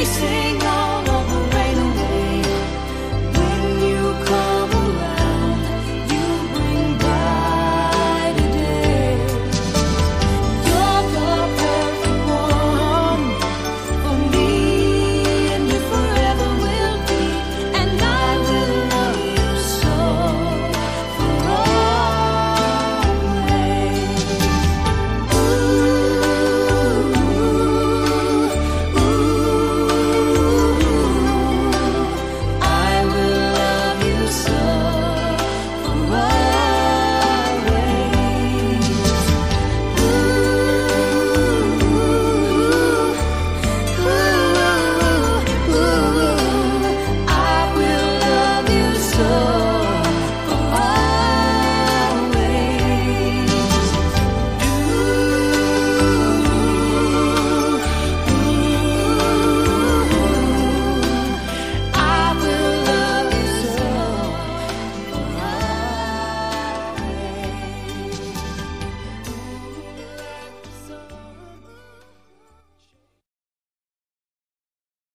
chasing